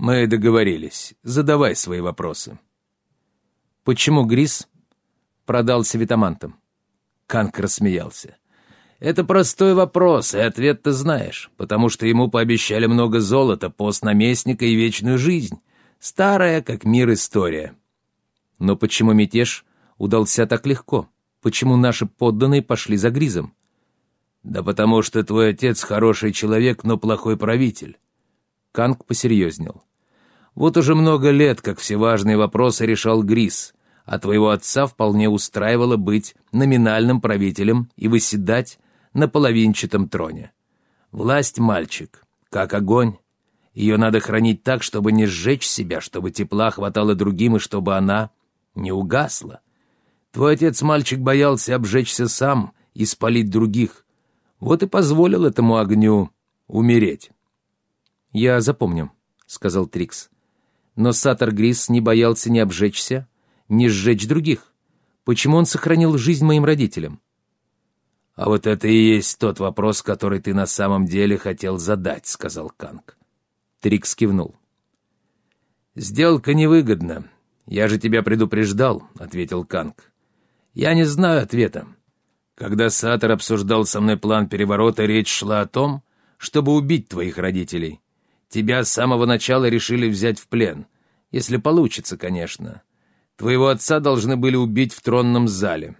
Мы договорились. Задавай свои вопросы. Почему Грис продался витамантам? Канк рассмеялся. Это простой вопрос, и ответ ты знаешь, потому что ему пообещали много золота, пост наместника и вечную жизнь. Старая, как мир, история. Но почему мятеж удался так легко? Почему наши подданные пошли за Гризом? Да потому что твой отец хороший человек, но плохой правитель. Канг посерьезнел. Вот уже много лет, как все важные вопросы решал Гриз, а твоего отца вполне устраивало быть номинальным правителем и выседать на половинчатом троне. Власть, мальчик, как огонь. Ее надо хранить так, чтобы не сжечь себя, чтобы тепла хватало другим и чтобы она не угасла. Твой отец, мальчик, боялся обжечься сам и спалить других. Вот и позволил этому огню умереть. «Я запомню», — сказал Трикс. «Но Сатор Грис не боялся ни обжечься, ни сжечь других. Почему он сохранил жизнь моим родителям?» «А вот это и есть тот вопрос, который ты на самом деле хотел задать», — сказал Канг. Трикс кивнул. «Сделка невыгодна. Я же тебя предупреждал», — ответил Канг. «Я не знаю ответа. Когда Сатор обсуждал со мной план переворота, речь шла о том, чтобы убить твоих родителей. Тебя с самого начала решили взять в плен. Если получится, конечно. Твоего отца должны были убить в тронном зале.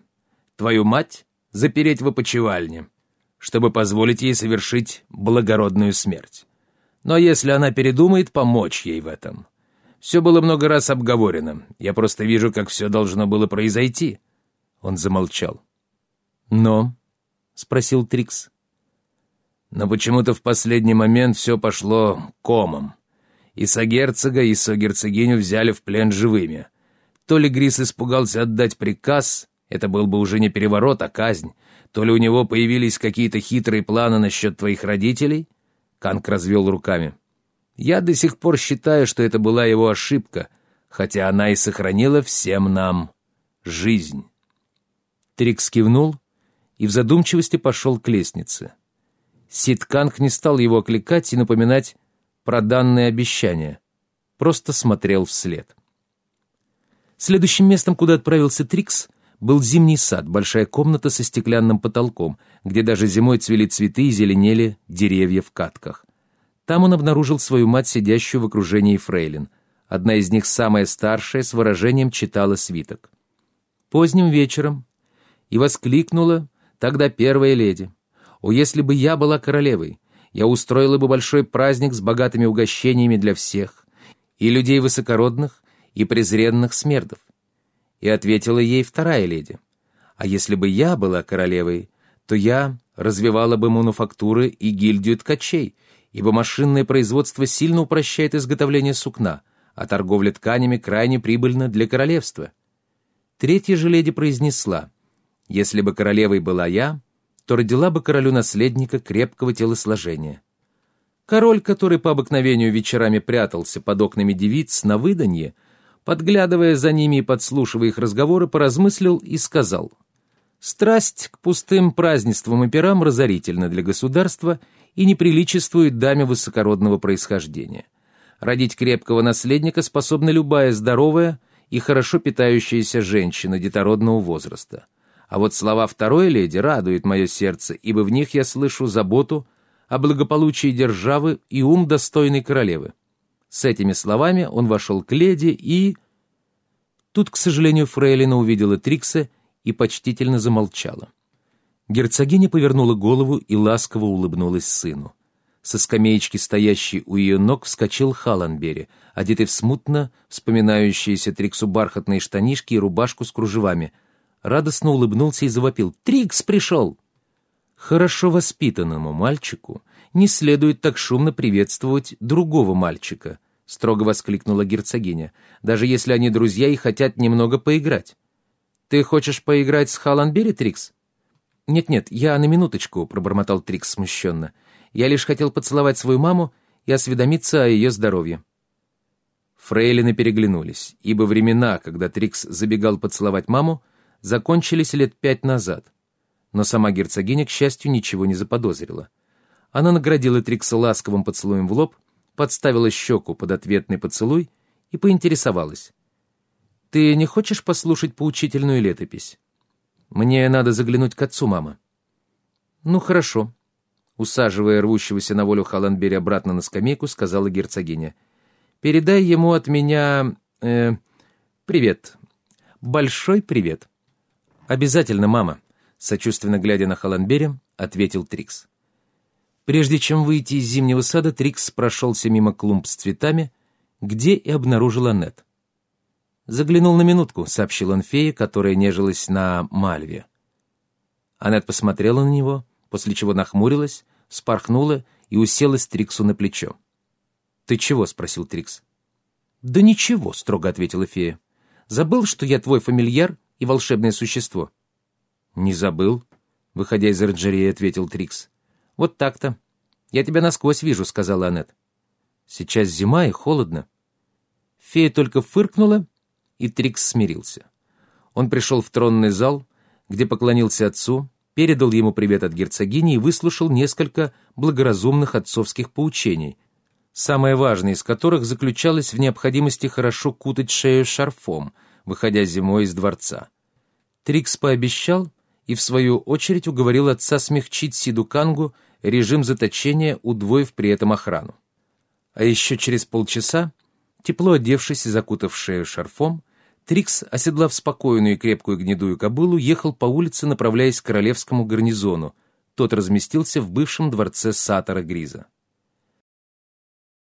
Твою мать запереть в опочивальне, чтобы позволить ей совершить благородную смерть. Но если она передумает, помочь ей в этом. Все было много раз обговорено. Я просто вижу, как все должно было произойти. Он замолчал. «Но?» — спросил Трикс. Но почему-то в последний момент все пошло комом. И согерцога, и согерцогиню взяли в плен живыми. То ли Грис испугался отдать приказ, это был бы уже не переворот, а казнь, то ли у него появились какие-то хитрые планы насчет твоих родителей? Канк развел руками. Я до сих пор считаю, что это была его ошибка, хотя она и сохранила всем нам жизнь. Трикс кивнул и в задумчивости пошел к лестнице. Ситканг не стал его окликать и напоминать про данное обещание. Просто смотрел вслед. Следующим местом, куда отправился Трикс, был зимний сад, большая комната со стеклянным потолком, где даже зимой цвели цветы и зеленели деревья в катках. Там он обнаружил свою мать, сидящую в окружении фрейлин. Одна из них, самая старшая, с выражением читала свиток. Поздним вечером и воскликнула тогда первая леди. О, если бы я была королевой, я устроила бы большой праздник с богатыми угощениями для всех, и людей высокородных, и презренных смердов. И ответила ей вторая леди. А если бы я была королевой, то я развивала бы мануфактуры и гильдию ткачей, ибо машинное производство сильно упрощает изготовление сукна, а торговля тканями крайне прибыльна для королевства. Третья же леди произнесла, «Если бы королевой была я, то родила бы королю наследника крепкого телосложения. Король, который по обыкновению вечерами прятался под окнами девиц на выданье, подглядывая за ними и подслушивая их разговоры, поразмыслил и сказал, «Страсть к пустым празднествам и пирам разорительна для государства и не приличествует даме высокородного происхождения. Родить крепкого наследника способна любая здоровая и хорошо питающаяся женщина детородного возраста. А вот слова второй леди радуют мое сердце, ибо в них я слышу заботу о благополучии державы и ум достойной королевы. С этими словами он вошел к леди и... Тут, к сожалению, Фрейлина увидела Трикса и почтительно замолчала. Герцогиня повернула голову и ласково улыбнулась сыну. Со скамеечки, стоящей у ее ног, вскочил Халанбери, одетый в смутно вспоминающиеся Триксу бархатные штанишки и рубашку с кружевами — радостно улыбнулся и завопил. «Трикс пришел!» Хорошо воспитанному мальчику не следует так шумно приветствовать другого мальчика, строго воскликнула герцогиня, даже если они друзья и хотят немного поиграть. «Ты хочешь поиграть с Халанбери, Трикс?» «Нет-нет, я на минуточку», — пробормотал Трикс смущенно. «Я лишь хотел поцеловать свою маму и осведомиться о ее здоровье». Фрейлины переглянулись, ибо времена, когда Трикс забегал поцеловать маму, закончились лет пять назад. Но сама герцогиня, к счастью, ничего не заподозрила. Она наградила Трикса ласковым поцелуем в лоб, подставила щеку под ответный поцелуй и поинтересовалась. «Ты не хочешь послушать поучительную летопись? Мне надо заглянуть к отцу, мама». «Ну, хорошо», — усаживая рвущегося на волю Халанбери обратно на скамейку, сказала герцогиня. «Передай ему от меня... Э, привет. Большой привет». «Обязательно, мама», — сочувственно глядя на Халанбери, ответил Трикс. Прежде чем выйти из зимнего сада, Трикс прошелся мимо клумб с цветами, где и обнаружил Аннет. «Заглянул на минутку», — сообщил он фее, которая нежилась на Мальве. Аннет посмотрела на него, после чего нахмурилась, спорхнула и уселась Триксу на плечо. «Ты чего?» — спросил Трикс. «Да ничего», — строго ответила фея. «Забыл, что я твой фамильяр и волшебное существо?» «Не забыл», — выходя из оранжереи, ответил Трикс. «Вот так-то. Я тебя насквозь вижу», — сказала Аннет. «Сейчас зима и холодно». Фея только фыркнула, и Трикс смирился. Он пришел в тронный зал, где поклонился отцу, передал ему привет от герцогини и выслушал несколько благоразумных отцовских поучений, самое важное из которых заключалось в необходимости хорошо кутать шею шарфом, выходя зимой из дворца. Трикс пообещал и, в свою очередь, уговорил отца смягчить Сиду Кангу режим заточения, удвоив при этом охрану. А еще через полчаса, тепло одевшись и закутав шею шарфом, Трикс, оседлав спокойную и крепкую гнедую кобылу, ехал по улице, направляясь к королевскому гарнизону. Тот разместился в бывшем дворце Сатора Гриза.